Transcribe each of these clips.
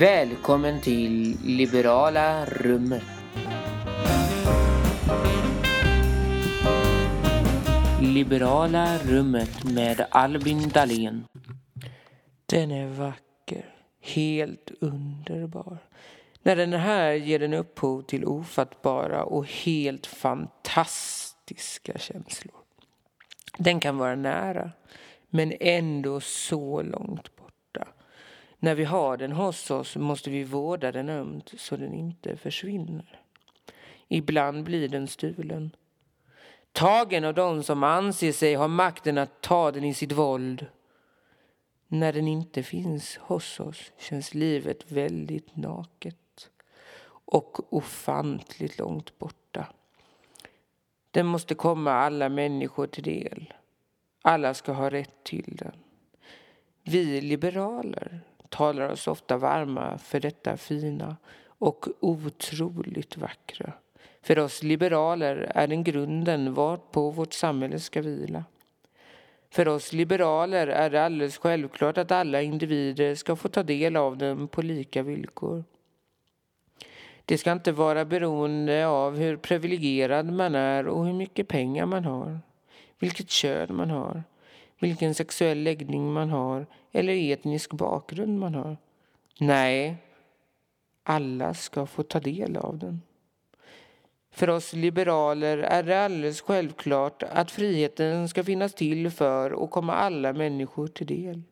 Välkommen till Liberala rummet. Liberala rummet med Albin Dahlén. Den är vacker, helt underbar. När den är här ger den upphov till ofattbara och helt fantastiska känslor. Den kan vara nära, men ändå så långt. När vi har den hos oss måste vi vårda den ömt så den inte försvinner. Ibland blir den stulen. Tagen av de som anser sig ha makten att ta den i sitt våld. När den inte finns hos oss känns livet väldigt naket och ofantligt långt borta. Den måste komma alla människor till del. Alla ska ha rätt till den. Vi liberaler talar oss ofta varma för detta fina och otroligt vackra. För oss liberaler är den grunden varpå vårt samhälle ska vila. För oss liberaler är det alldeles självklart att alla individer ska få ta del av den på lika villkor. Det ska inte vara beroende av hur privilegierad man är och hur mycket pengar man har, vilket kön man har, vilken sexuell läggning man har eller etnisk bakgrund man har. Nej, alla ska få ta del av den. För oss liberaler är det alldeles självklart att friheten ska finnas till för och komma alla människor till del.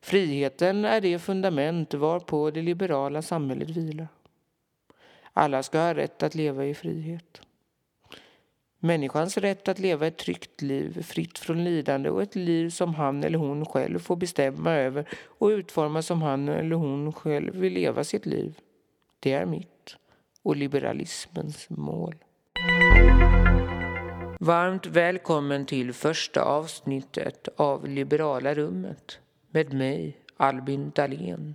Friheten är det fundament varpå det liberala samhället vilar. Alla ska ha rätt att leva i frihet. Människans rätt att leva ett tryggt liv, fritt från lidande och ett liv som han eller hon själv får bestämma över och utforma som han eller hon själv vill leva sitt liv. Det är mitt och liberalismens mål. Varmt välkommen till första avsnittet av Liberala rummet med mig, Albin Dahlén.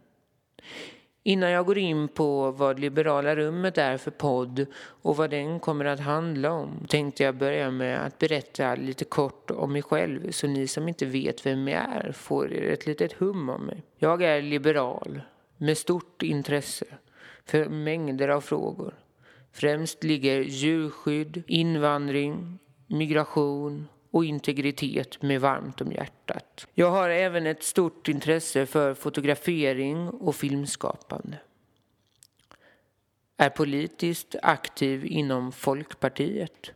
Innan jag går in på vad Liberala rummet är för podd och vad den kommer att handla om tänkte jag börja med att berätta lite kort om mig själv så ni som inte vet vem jag är får ett litet hum om mig. Jag är liberal med stort intresse för mängder av frågor. Främst ligger djurskydd, invandring, migration och integritet med varmt om hjärtat. Jag har även ett stort intresse för fotografering och filmskapande. Är politiskt aktiv inom Folkpartiet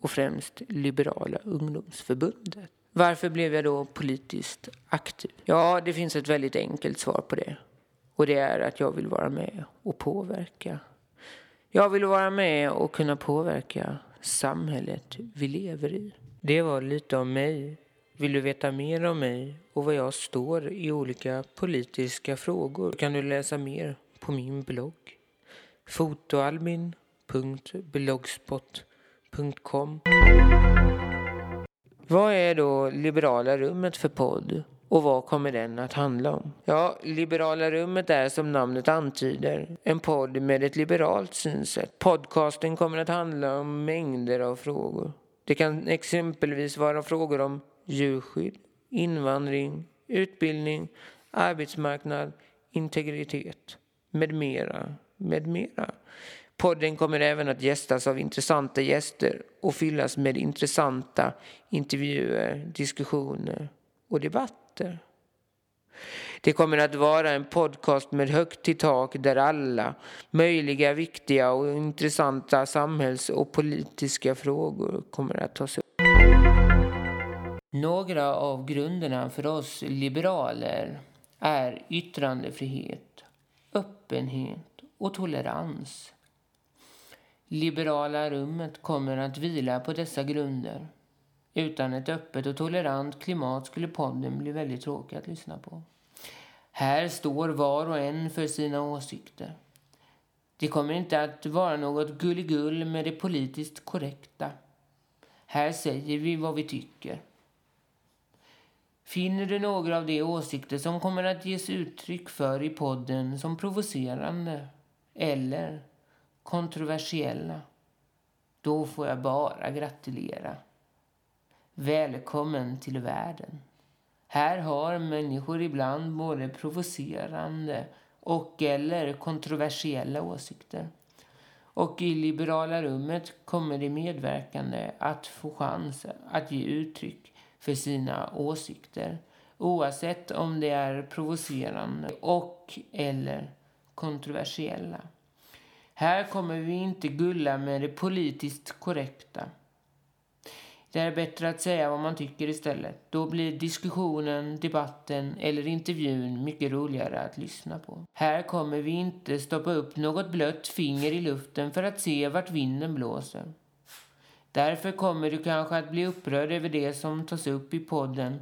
och främst Liberala ungdomsförbundet. Varför blev jag då politiskt aktiv? Ja, det finns ett väldigt enkelt svar på det. Och det är att jag vill vara med och påverka. Jag vill vara med och kunna påverka samhället vi lever i. Det var lite om mig. Vill du veta mer om mig och vad jag står i olika politiska frågor kan du läsa mer på min blogg. fotoalbin.blogspot.com Vad är då Liberala rummet för podd? Och vad kommer den att handla om? Ja, Liberala rummet är som namnet antyder en podd med ett liberalt synsätt. Podcasten kommer att handla om mängder av frågor. Det kan exempelvis vara frågor om djurskydd, invandring, utbildning, arbetsmarknad, integritet med mera, med mera. Podden kommer även att gästas av intressanta gäster och fyllas med intressanta intervjuer, diskussioner och debatt debatter. Det kommer att vara en podcast med högt i tak där alla möjliga viktiga och intressanta samhälls och politiska frågor kommer att tas upp. Några av grunderna för oss liberaler är yttrandefrihet, öppenhet och tolerans. Liberala rummet kommer att vila på dessa grunder. Utan ett öppet och tolerant klimat skulle podden bli väldigt tråkig att lyssna på. Här står var och en för sina åsikter. Det kommer inte att vara något gulligull med det politiskt korrekta. Här säger vi vad vi tycker. Finner du några av de åsikter som kommer att ges uttryck för i podden som provocerande eller kontroversiella, då får jag bara gratulera. Välkommen till världen. Här har människor ibland både provocerande och eller kontroversiella åsikter. Och i liberala rummet kommer de medverkande att få chans att ge uttryck för sina åsikter oavsett om de är provocerande och eller kontroversiella. Här kommer vi inte gulla med det politiskt korrekta. Det är bättre att säga vad man tycker istället. Då blir diskussionen, debatten eller intervjun mycket roligare att lyssna på. Här kommer vi inte stoppa upp något blött finger i luften för att se vart vinden blåser. Därför kommer du kanske att bli upprörd över det som tas upp i podden,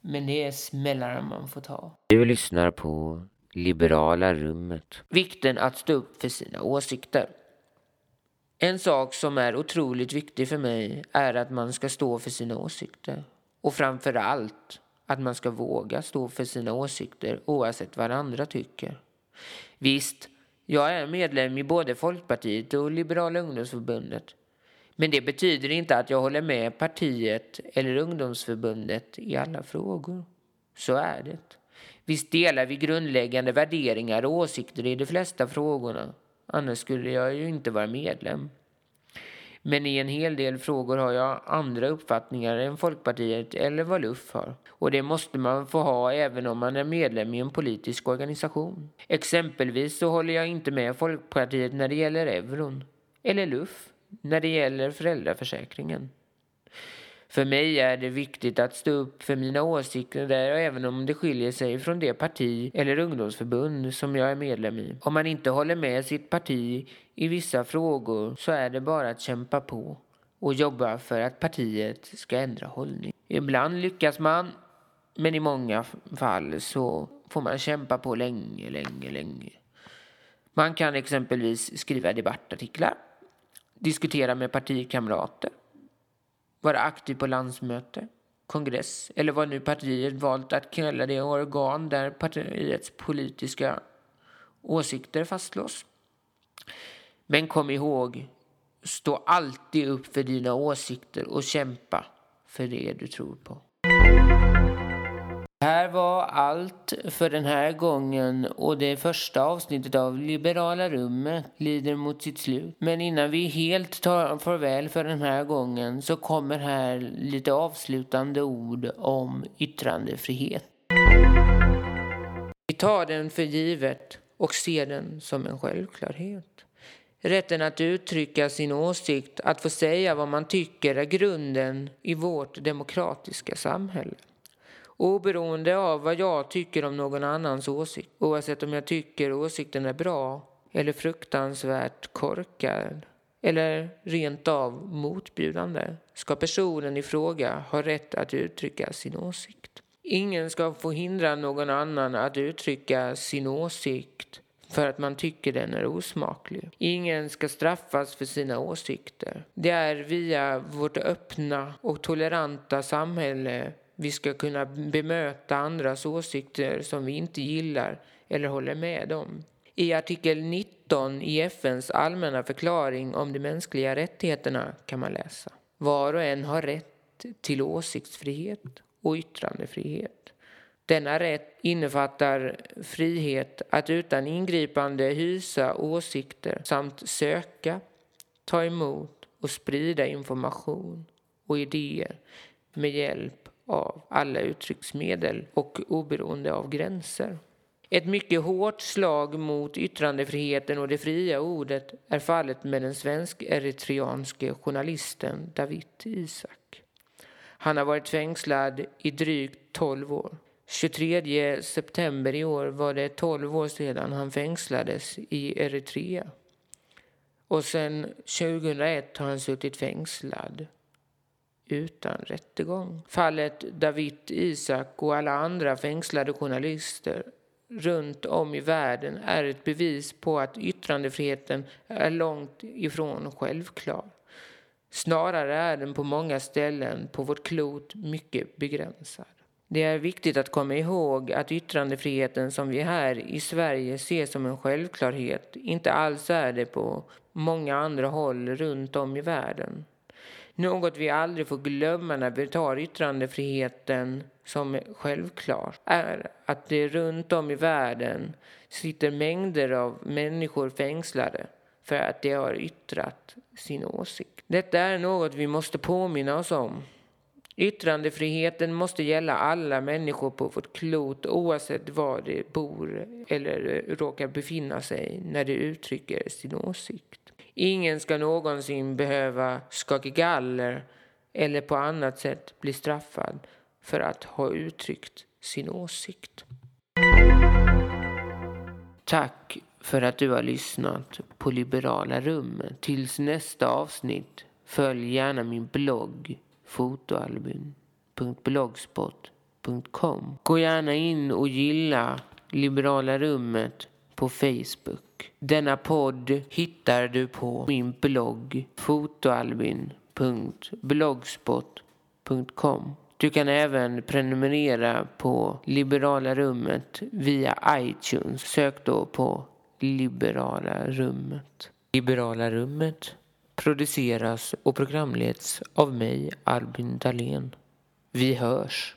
men det är smällar man får ta. Du lyssnar på Liberala rummet. Vikten att stå upp för sina åsikter. En sak som är otroligt viktig för mig är att man ska stå för sina åsikter. Och framför allt att man ska våga stå för sina åsikter oavsett vad andra tycker. Visst, jag är medlem i både Folkpartiet och Liberala ungdomsförbundet. Men det betyder inte att jag håller med partiet eller ungdomsförbundet i alla frågor. Så är det. Visst delar vi grundläggande värderingar och åsikter i de flesta frågorna. Annars skulle jag ju inte vara medlem. Men i en hel del frågor har jag andra uppfattningar än Folkpartiet eller vad LUF har. Och det måste man få ha även om man är medlem i en politisk organisation. Exempelvis så håller jag inte med Folkpartiet när det gäller euron. Eller LUF när det gäller föräldraförsäkringen. För mig är det viktigt att stå upp för mina åsikter där även om det skiljer sig från det parti eller ungdomsförbund som jag är medlem i. Om man inte håller med sitt parti i vissa frågor så är det bara att kämpa på och jobba för att partiet ska ändra hållning. Ibland lyckas man, men i många fall så får man kämpa på länge, länge, länge. Man kan exempelvis skriva debattartiklar, diskutera med partikamrater vara aktiv på landsmöte, kongress eller vad nu partiet valt att kalla det organ där partiets politiska åsikter fastslås. Men kom ihåg, stå alltid upp för dina åsikter och kämpa för det du tror på. Det här var allt för den här gången och det första avsnittet av Liberala rummet lider mot sitt slut. Men innan vi helt tar farväl för den här gången så kommer här lite avslutande ord om yttrandefrihet. Vi tar den för givet och ser den som en självklarhet. Rätten att uttrycka sin åsikt, att få säga vad man tycker är grunden i vårt demokratiska samhälle. Oberoende av vad jag tycker om någon annans åsikt, oavsett om jag tycker åsikten är bra eller fruktansvärt korkad eller rent av motbjudande, ska personen i fråga ha rätt att uttrycka sin åsikt. Ingen ska få hindra någon annan att uttrycka sin åsikt för att man tycker den är osmaklig. Ingen ska straffas för sina åsikter. Det är via vårt öppna och toleranta samhälle vi ska kunna bemöta andras åsikter som vi inte gillar eller håller med om. I artikel 19 i FNs allmänna förklaring om de mänskliga rättigheterna kan man läsa. Var och en har rätt till åsiktsfrihet och yttrandefrihet. Denna rätt innefattar frihet att utan ingripande hysa åsikter samt söka, ta emot och sprida information och idéer med hjälp av alla uttrycksmedel och oberoende av gränser. Ett mycket hårt slag mot yttrandefriheten och det fria ordet är fallet med den svensk-eritreanske journalisten David Isak. Han har varit fängslad i drygt 12 år. 23 september i år var det 12 år sedan han fängslades i Eritrea. Och sedan 2001 har han suttit fängslad utan rättegång. Fallet David Isak och alla andra fängslade journalister runt om i världen är ett bevis på att yttrandefriheten är långt ifrån självklar. Snarare är den på många ställen på vårt klot mycket begränsad. Det är viktigt att komma ihåg att yttrandefriheten som vi här i Sverige ser som en självklarhet inte alls är det på många andra håll runt om i världen. Något vi aldrig får glömma när vi tar yttrandefriheten som självklart är att det runt om i världen sitter mängder av människor fängslade för att de har yttrat sin åsikt. Detta är något vi måste påminna oss om. Yttrandefriheten måste gälla alla människor på vårt klot oavsett var de bor eller råkar befinna sig när de uttrycker sin åsikt. Ingen ska någonsin behöva skaka galler eller på annat sätt bli straffad för att ha uttryckt sin åsikt. Tack för att du har lyssnat på Liberala rummet. Tills nästa avsnitt följ gärna min blogg fotoalbum.blogspot.com. Gå gärna in och gilla Liberala rummet på Facebook. Denna podd hittar du på min blogg fotoalbin.blogspot.com. Du kan även prenumerera på Liberala rummet via iTunes. Sök då på Liberala rummet. Liberala rummet produceras och programleds av mig, Albin Dahlén. Vi hörs.